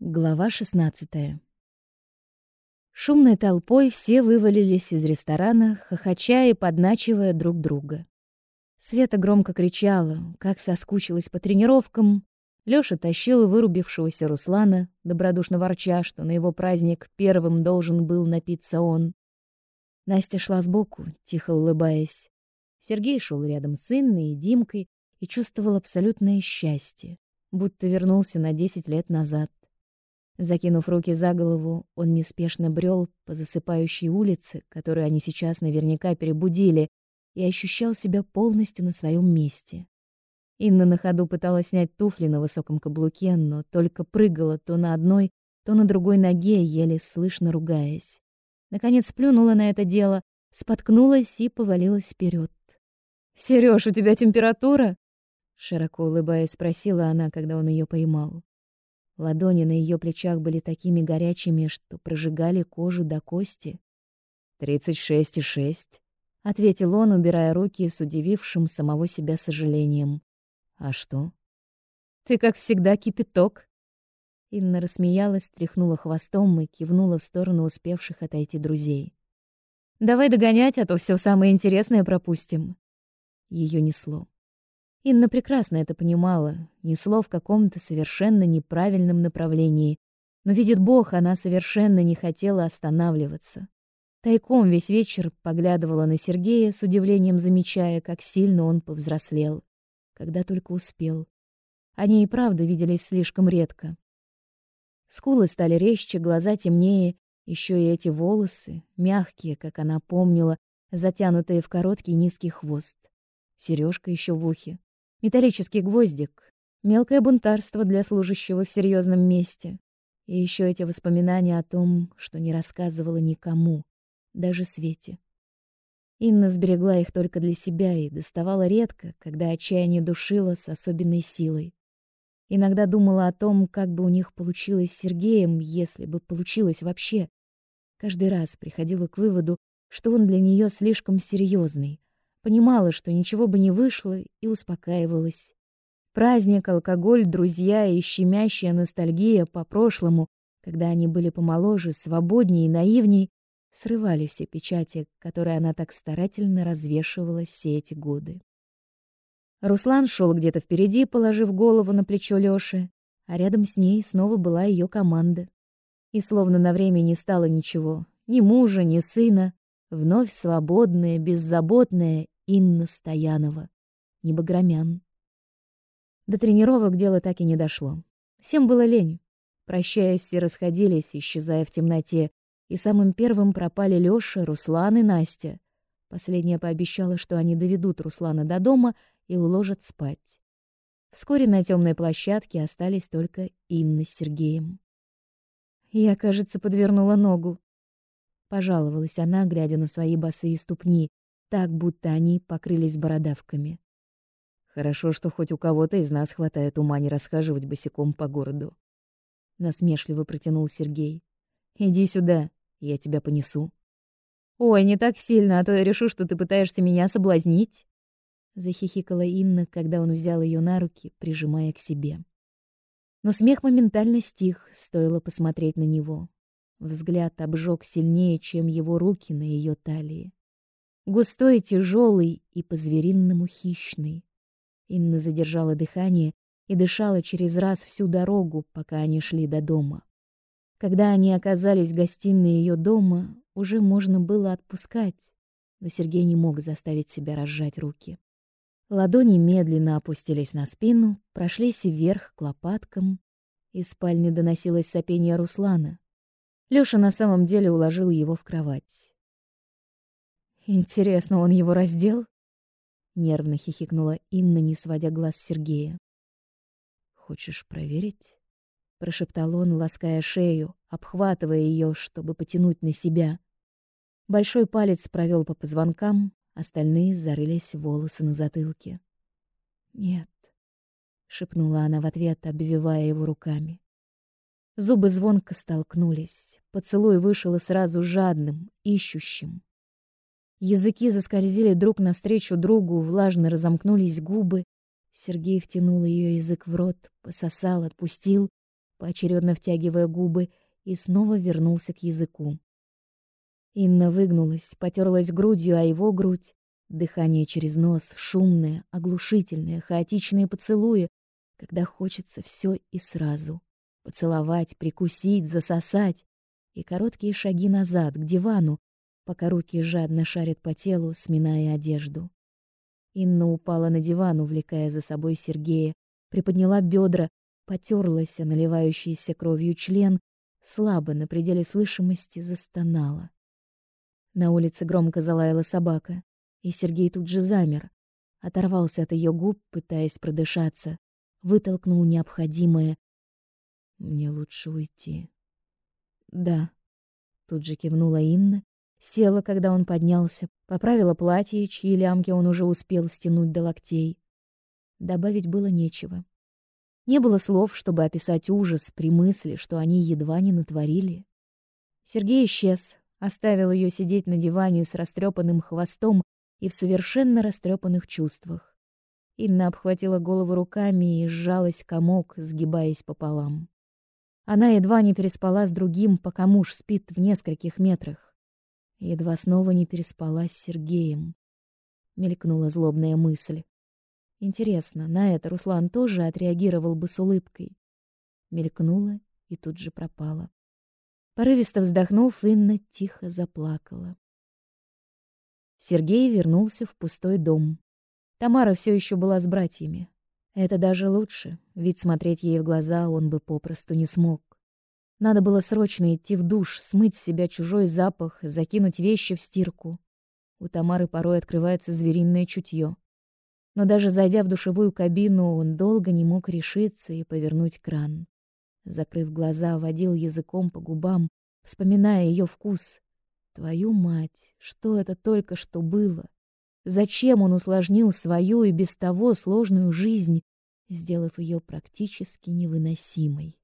Глава 16. Шумной толпой все вывалились из ресторана, хохоча и подначивая друг друга. Света громко кричала, как соскучилась по тренировкам. Лёша тащил вырубившегося Руслана, добродушно ворча, что на его праздник первым должен был напиться он. Настя шла сбоку, тихо улыбаясь. Сергей шел рядом с Инной и Димкой и чувствовал абсолютное счастье, будто вернулся на десять лет назад. Закинув руки за голову, он неспешно брел по засыпающей улице, которую они сейчас наверняка перебудили, и ощущал себя полностью на своем месте. Инна на ходу пыталась снять туфли на высоком каблуке, но только прыгала то на одной, то на другой ноге, еле слышно ругаясь. Наконец плюнула на это дело, споткнулась и повалилась вперед. «Серёж, у тебя температура?» Широко улыбаясь, спросила она, когда он ее поймал. Ладони на ее плечах были такими горячими, что прожигали кожу до кости. «Тридцать шесть и шесть», — ответил он, убирая руки с удивившим самого себя сожалением. «А что?» «Ты, как всегда, кипяток». Инна рассмеялась, тряхнула хвостом и кивнула в сторону успевших отойти друзей. «Давай догонять, а то все самое интересное пропустим». Ее несло. Инна прекрасно это понимала, несло в каком-то совершенно неправильном направлении. Но, видит Бог, она совершенно не хотела останавливаться. Тайком весь вечер поглядывала на Сергея, с удивлением замечая, как сильно он повзрослел. Когда только успел. Они и правда виделись слишком редко. Скулы стали резче, глаза темнее, еще и эти волосы, мягкие, как она помнила, затянутые в короткий низкий хвост. Сережка еще в ухе. Металлический гвоздик. Мелкое бунтарство для служащего в серьезном месте. И еще эти воспоминания о том, что не рассказывала никому, даже Свете. Инна сберегла их только для себя и доставала редко, когда отчаяние душило с особенной силой. Иногда думала о том, как бы у них получилось с Сергеем, если бы получилось вообще. Каждый раз приходила к выводу, что он для нее слишком серьезный, Понимала, что ничего бы не вышло, и успокаивалась. Праздник, алкоголь, друзья и щемящая ностальгия по прошлому, когда они были помоложе, свободнее и наивней, срывали все печати, которые она так старательно развешивала все эти годы. Руслан шел где-то впереди, положив голову на плечо Лёши, а рядом с ней снова была ее команда. И словно на время не стало ничего, ни мужа, ни сына, Вновь свободная, беззаботная Инна Стоянова. Не Баграмян. До тренировок дело так и не дошло. Всем было лень. Прощаясь, все расходились, исчезая в темноте, и самым первым пропали Лёша, Руслан и Настя. Последняя пообещала, что они доведут Руслана до дома и уложат спать. Вскоре на темной площадке остались только Инна с Сергеем. Я, кажется, подвернула ногу, Пожаловалась она, глядя на свои босые ступни, так, будто они покрылись бородавками. Хорошо, что хоть у кого-то из нас хватает ума не расхаживать босиком по городу. Насмешливо протянул Сергей. Иди сюда, я тебя понесу. Ой, не так сильно, а то я решу, что ты пытаешься меня соблазнить. Захихикала Инна, когда он взял ее на руки, прижимая к себе. Но смех моментально стих, стоило посмотреть на него. Взгляд обжег сильнее, чем его руки на ее талии. Густой, тяжелый и по-звериному хищный. Инна задержала дыхание и дышала через раз всю дорогу, пока они шли до дома. Когда они оказались в гостиной ее дома, уже можно было отпускать, но Сергей не мог заставить себя разжать руки. Ладони медленно опустились на спину, прошлись вверх к лопаткам. Из спальни доносилось сопение Руслана. Лёша на самом деле уложил его в кровать. Интересно, он его раздел? Нервно хихикнула Инна, не сводя глаз с Сергея. Хочешь проверить? прошептал он, лаская шею, обхватывая ее, чтобы потянуть на себя. Большой палец провел по позвонкам, остальные зарылись в волосы на затылке. "Нет", шепнула она в ответ, обвивая его руками. Зубы звонко столкнулись. Поцелуй вышел и сразу жадным, ищущим. Языки заскользили друг навстречу другу, влажно разомкнулись губы. Сергей втянул ее язык в рот, пососал, отпустил, поочередно втягивая губы, и снова вернулся к языку. Инна выгнулась, потерлась грудью о его грудь. Дыхание через нос, шумное, оглушительное, хаотичные поцелуи, когда хочется все и сразу. Поцеловать, прикусить, засосать. И короткие шаги назад, к дивану, пока руки жадно шарят по телу, сминая одежду. Инна упала на диван, увлекая за собой Сергея, приподняла бедра, потерлась о наливающийся кровью член, слабо на пределе слышимости застонала. На улице громко залаяла собака, и Сергей тут же замер, оторвался от ее губ, пытаясь продышаться, вытолкнул необходимое. «Мне лучше уйти». «Да», — тут же кивнула Инна, села, когда он поднялся, поправила платье, чьи лямки он уже успел стянуть до локтей. Добавить было нечего. Не было слов, чтобы описать ужас при мысли, что они едва не натворили. Сергей исчез, оставил ее сидеть на диване с растрепанным хвостом и в совершенно растрепанных чувствах. Инна обхватила голову руками и сжалась комок, сгибаясь пополам. Она едва не переспала с другим, пока муж спит в нескольких метрах. Едва снова не переспала с Сергеем. Мелькнула злобная мысль. Интересно, на это Руслан тоже отреагировал бы с улыбкой. Мелькнула и тут же пропала. Порывисто вздохнув, Инна тихо заплакала. Сергей вернулся в пустой дом. Тамара все еще была с братьями. Это даже лучше, ведь смотреть ей в глаза он бы попросту не смог. Надо было срочно идти в душ, смыть с себя чужой запах, закинуть вещи в стирку. У Тамары порой открывается звериное чутье. Но даже зайдя в душевую кабину, он долго не мог решиться и повернуть кран. Закрыв глаза, водил языком по губам, вспоминая ее вкус. Твою мать, что это только что было? Зачем он усложнил свою и без того сложную жизнь, сделав ее практически невыносимой?